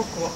僕は。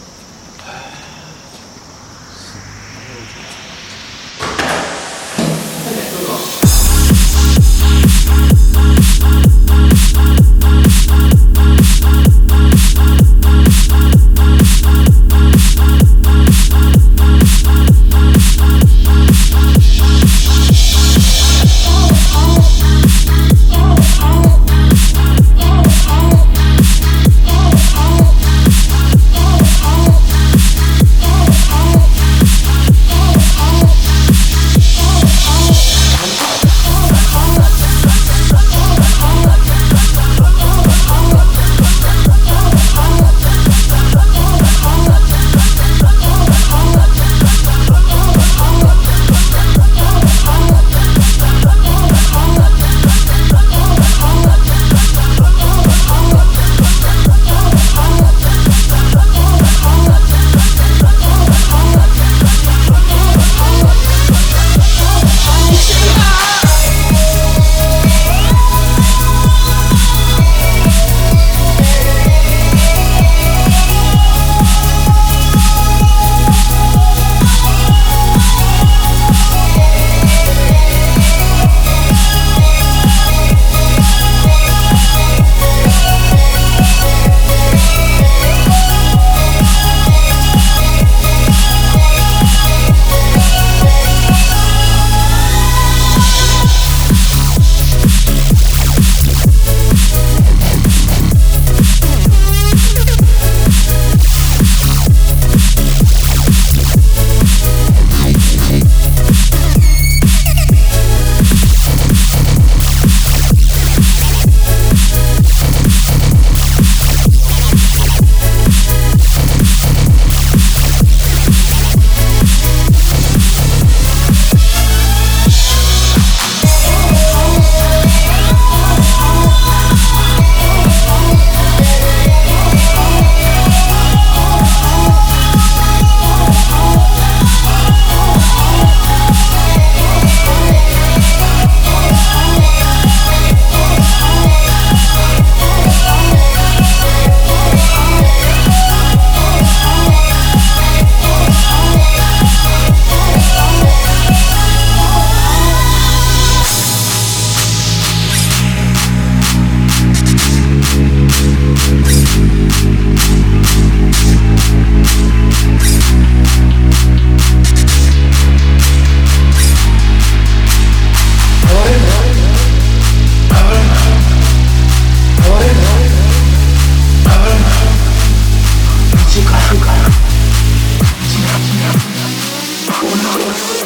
Oh,